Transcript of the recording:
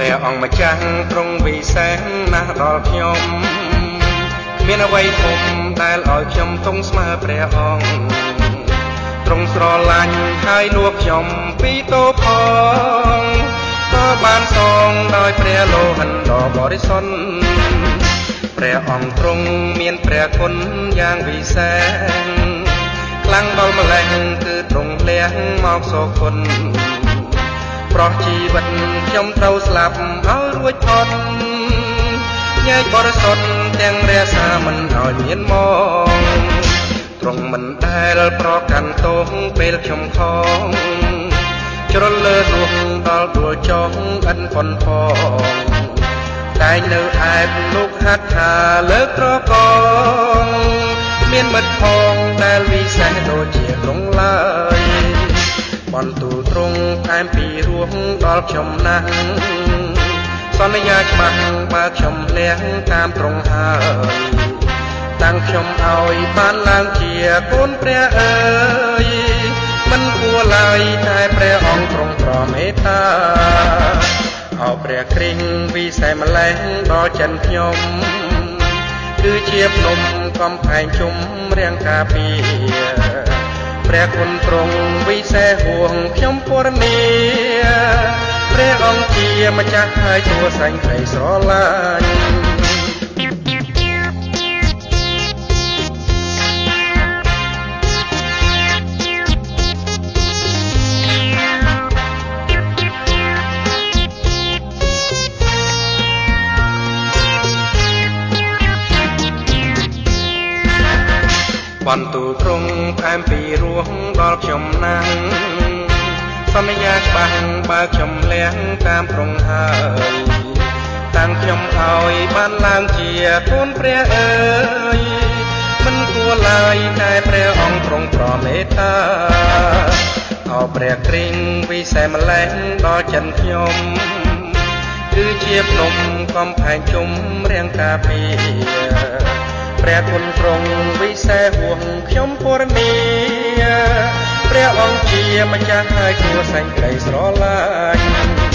ព្រះអង្គម្ចាស់ទ្រង់វិសេសណាស់ដល់ខ្ញុំមានអ្វីធំដែលឲ្យខ្ញុំទង់ស្មើព្រះអង្គទ្រង់ស្រឡាញ់ហើយលួបខ្ញុំពីតោផងក៏បានសងដោយព្រះលោហិនដ៏បរិសុទ្ធព្រះអង្គទ្រង់មានព្រះគុណយ៉ាងវិសេសខ្លាំងដល់ម្លេះគឺទ្រង់លះមកសោគុណ ប្រោះជីវិតខ្ញុំត្រូវស្លាប់ឲ្យរួចផុតញែកបរិសុទ្ធទាំងរសាមិនឲ្យមានមកទ្រង់មិនដែលប្រកាន់ទោសពេលខ្ញុំខំជ្រុលលើដួងដល់ដួលចុងអិនប៉ុនផងតែនៅឯបលោកហាត់ថាលើក្រកងមានមិត្តផងដែលវិសេសដូចជាត្រង់ឡើយបន្ទូលត្រង់ថែមពី រោះដល់ខ្ញុំណាស់សន្យាច្បាស់បើខ្ញុំលះតាមត្រង់ហើយតាំងខ្ញុំឲ្យបានឡើងជាកូនព្រះអើយមិនគួរឡើយតែព្រះអង្គទ្រង់ប្រមេត្តាអោព្រះគ្រីស្ទវិសេសម្លេះដល់ចិនខ្ញុំគឺជាភ្នំកំផែងជុំរាំងការពារព្រះគុណទ្រង់វិសេសហួងខ្ញុំពរនីព្រះ អង្គជាម្ចាស់ហើយទួសែងក្រីស្រឡាញ់បន្ទូលទ្រង់ថែមពីរោះដល់ខ្ញុំណាស់ សន្យាច្បាស់បើខ្ញុំលះតាមប្រងហើយតាំងខ្ញុំឲ្យបានឡើងជាកូនព្រះអើយមិនគួរឡើយតែព្រះអង្គទ្រង់ប្រមេត្តាអោព្រះគ្រីងវិសេសម្លេះដល់ចិនខ្ញុំគឺជាភ្នំកំផែងជុំរាំងការពារព្រះគុណទ្រង់វិសេសហួងខ្ញុំពរនីព្រះអង្គជា ម្ចាស់ហើយគួរសែងក្តីស្រឡាញ់